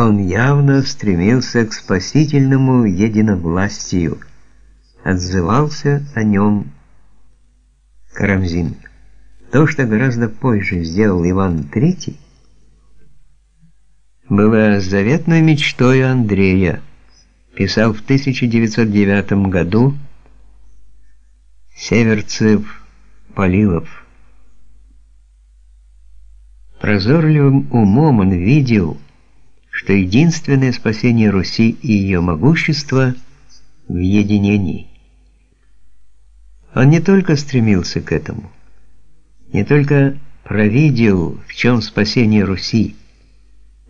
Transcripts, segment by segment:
Он явно стремился к спасительному единовластию, отзывался о нем Карамзин. То, что гораздо позже сделал Иван III, было заветной мечтой Андрея, писал в 1909 году Северцев Полилов. Прозорливым умом он видел, что единственное спасение Руси и ее могущества в единении. Он не только стремился к этому, не только провидел, в чем спасение Руси,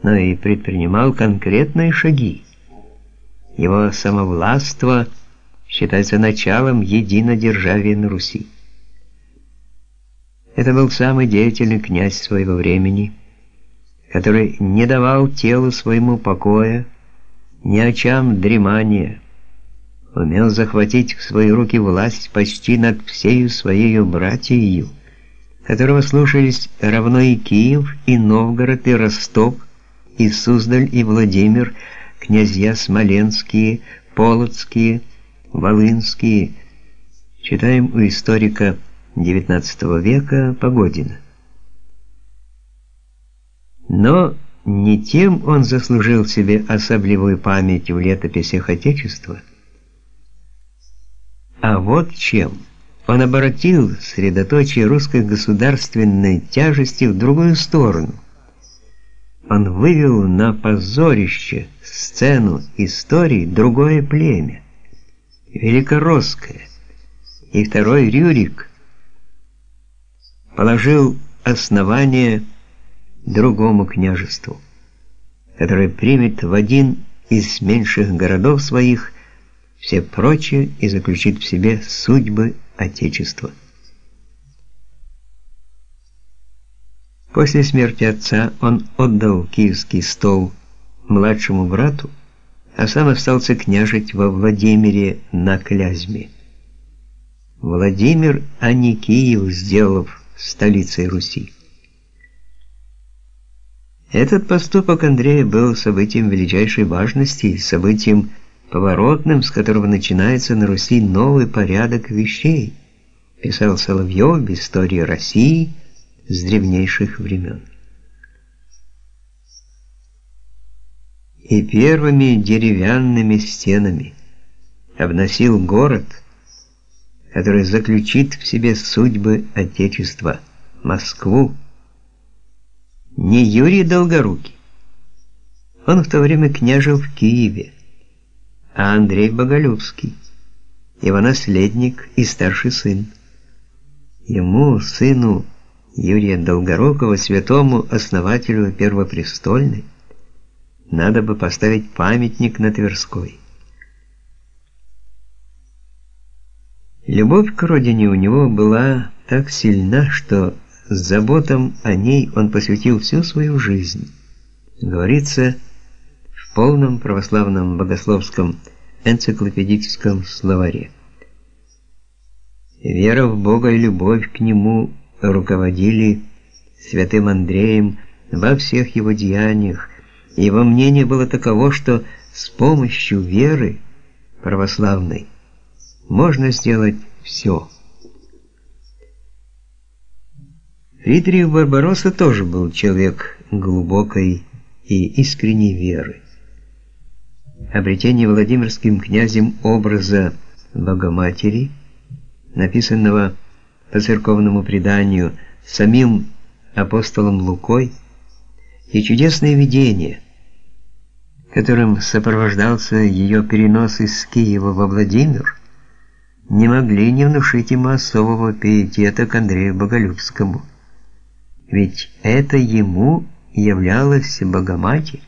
но и предпринимал конкретные шаги. Его самовластво считается началом единодержавия на Руси. Это был самый деятельный князь своего времени, который не давал телу своему покоя, ни о чем дремания, умел захватить в свои руки власть почти над всею своей братьею, которого слушались равно и Киев, и Новгород, и Ростов, и Суздаль, и Владимир, князья Смоленские, Полоцкие, Волынские. Читаем у историка XIX века Погодина. Но не тем он заслужил себе особливую память в летописях Отечества, а вот чем. Он обратил средоточие русской государственной тяжести в другую сторону. Он вывел на позорище сцену истории другое племя, великоросское, и второй Рюрик положил основание другому княжеству, которое примет в один из меньших городов своих все прочее и заключит в себе судьбы Отечества. После смерти отца он отдал киевский стол младшему брату, а сам остался княжить во Владимире на Клязьме. Владимир, а не Киев, сделав столицей Руси. Этот поступок Андрея был событием величайшей важности, событием поворотным, с которого начинается на Руси новый порядок вещей, писал Соловьев в истории России с древнейших времен. И первыми деревянными стенами обносил город, который заключит в себе судьбы Отечества, Москву, не Юрий Долгорукий. Он в то время княжил в Киеве, а Андрей Боголюбский, его наследник и старший сын. Ему, сыну Юрия Долгорукова, святому основателю Первопрестольной, надо бы поставить памятник на Тверской. Любовь к родине у него была так сильна, что с заботом о ней он посвятил всю свою жизнь. Говорится в полном православном богословском энциклопедическом словаре. Вера в Бога и любовь к Нему руководили святым Андреем во всех его деяниях, и его мнение было таково, что с помощью веры православной можно сделать все. Фридрих Барбаросса тоже был человек глубокой и искренней веры. Обретение Владимирским князем образа Богоматери, написанного по церковному преданию самим апостолом Лукой, и чудесное видение, которым сопровождался ее перенос из Киева во Владимир, не могли не внушить ему особого пиетета к Андрею Боголюбскому ведь это ему являлась Богоматерь.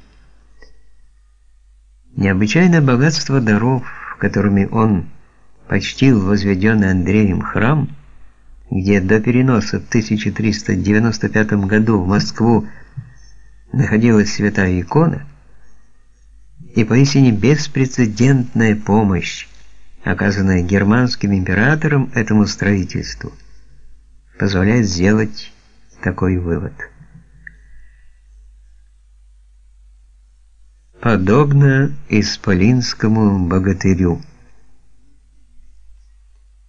Необычайное богатство даров, которыми он почтил возведенный Андреем храм, где до переноса в 1395 году в Москву находилась святая икона, и поистине беспрецедентная помощь, оказанная германским императором этому строительству, позволяет сделать такой вывод. подобно исполинскому богатырю.